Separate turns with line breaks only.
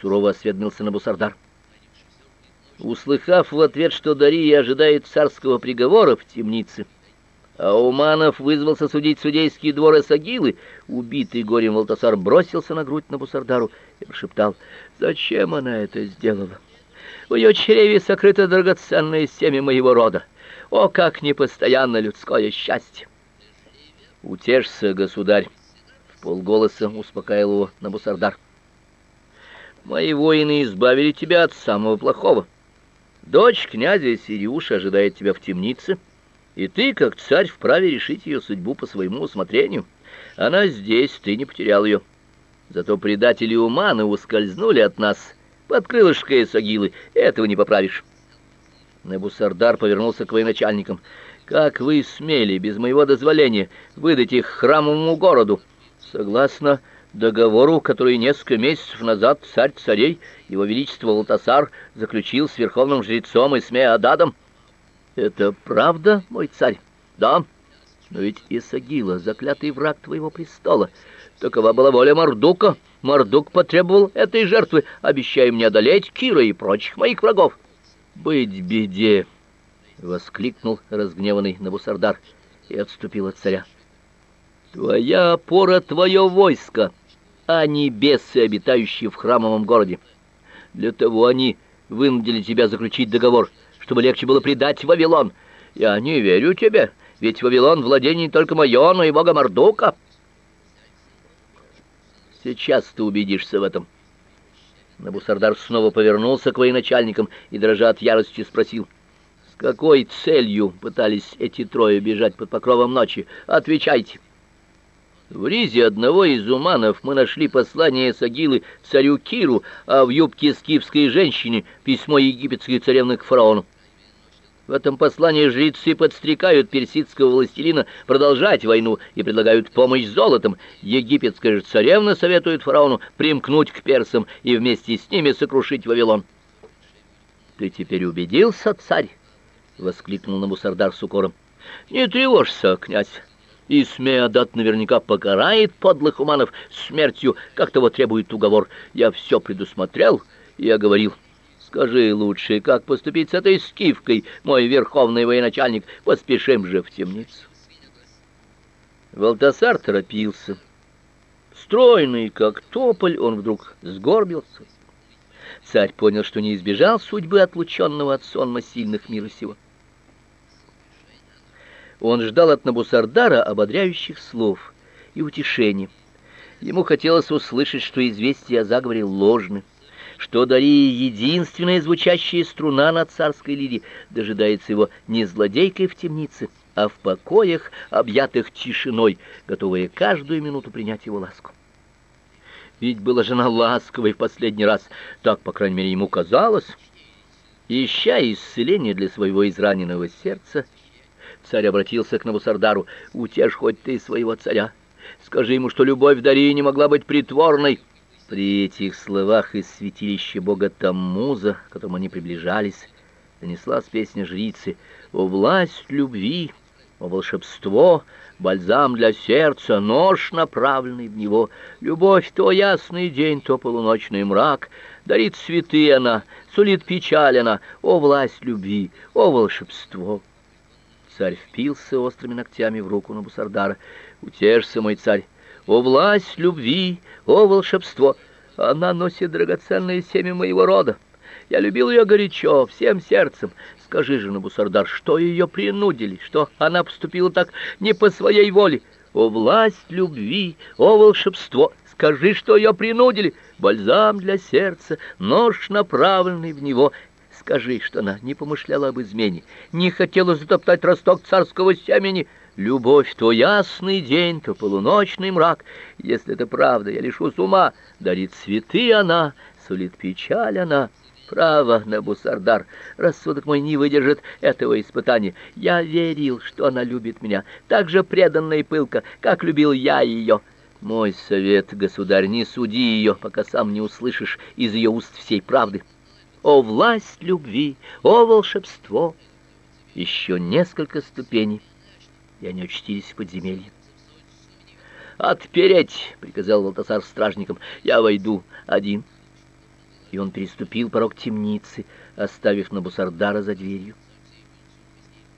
сурово осведомился Набусардар. Услыхав в ответ, что Дария ожидает царского приговора в темнице, а Уманов вызвался судить судейские дворы Сагилы, убитый горем Валтасар бросился на грудь Набусардару и прошептал, «Зачем она это сделала? В ее чреве сокрыто драгоценное семя моего рода. О, как непостоянно людское счастье!» «Утешься, государь!» — в полголоса успокаивал его Набусардар. «Мои воины избавили тебя от самого плохого». Дочь князя Сириуша ожидает тебя в темнице, и ты, как царь, вправе решить ее судьбу по своему усмотрению. Она здесь, ты не потерял ее. Зато предатели Уманы ускользнули от нас под крылышко Сагилы, этого не поправишь. Небусардар повернулся к военачальникам. «Как вы смели, без моего дозволения, выдать их храмовому городу? Согласно договору, который несколько месяцев назад царь царей, его величество Валтасар, заключил с верховным жрецом Исмеададом. Это правда, мой царь? Да. Но ведь Исагила, заклятый враг твоего престола, такова была воля Мардука. Мардук потребовал этой жертвы, обещая мне одолеть Кира и прочих моих врагов. Быть беде, воскликнул разгневанный Набусардар и отступил от царя. Твоя опора твое войско а не бесы, обитающие в храмовом городе. Для того они вынудили тебя заключить договор, чтобы легче было предать Вавилон. Я не верю тебе, ведь Вавилон владение не только мое, но и бога Мардука. Сейчас ты убедишься в этом. Набусардар снова повернулся к военачальникам и, дрожа от ярости, спросил, «С какой целью пытались эти трое бежать под покровом ночи? Отвечайте!» В ризе одного из уманов мы нашли послание Сагилы царю Киру, а в юбке скифской женщине письмо египетской царевны к фараону. В этом послании жрецы подстрекают персидского властелина продолжать войну и предлагают помощь золотом. Египетская же царевна советует фараону примкнуть к персам и вместе с ними сокрушить Вавилон. «Ты теперь убедился, царь?» — воскликнул Набусардар с укором. «Не тревожься, князь и Смеодат наверняка покарает подлых уманов смертью, как того требует уговор. Я все предусмотрел и оговорил. Скажи лучше, как поступить с этой скифкой, мой верховный военачальник, поспешим же в темницу. Валтасар торопился. Стройный, как тополь, он вдруг сгорбился. Царь понял, что не избежал судьбы отлученного от сонма сильных мира сего. Он ждал от Набусардара ободряющих слов и утешения. Ему хотелось услышать, что известие о заговоре ложны, что Дария единственная звучащая струна на царской лире дожидается его не злодейкой в темнице, а в покоях, объятых тишиной, готовая каждую минуту принять его ласку. Ведь была жена ласковой в последний раз, так, по крайней мере, ему казалось. Ища исцеления для своего израненного сердца, Царь обратился к Навусардару. «Утешь хоть ты своего царя. Скажи ему, что любовь Дарьи не могла быть притворной». При этих словах из святилища бога Таммуза, к которому они приближались, донеслась песня жрицы «О власть любви, о волшебство, бальзам для сердца, нож, направленный в него, любовь то ясный день, то полуночный мрак, дарит цветы она, сулит печаль она, о власть любви, о волшебство». Царь впился острыми ногтями в руку Набусардара. «Утешься, мой царь! О власть любви, о волшебство! Она носит драгоценное семя моего рода. Я любил ее горячо, всем сердцем. Скажи же, Набусардар, что ее принудили, что она поступила так не по своей воле? О власть любви, о волшебство! Скажи, что ее принудили. Бальзам для сердца, нож направленный в него, Скажи, что она не помышляла об измене, не хотела затоптать росток царского семени. Любовь то ясный день, то полуночный мрак. Если это правда, я лишу с ума. Дарит цветы она, сулит печаль она. Право, Набусардар, рассудок мой не выдержит этого испытания. Я верил, что она любит меня, так же преданно и пылко, как любил я ее. Мой совет, государь, не суди ее, пока сам не услышишь из ее уст всей правды. О власть любви, о волшебство! Еще несколько ступеней, и они очутились в подземелье. «Отпереть!» — приказал Валтасар стражникам. «Я войду один». и он переступил порог темницы, оставив Набусардара за дверью.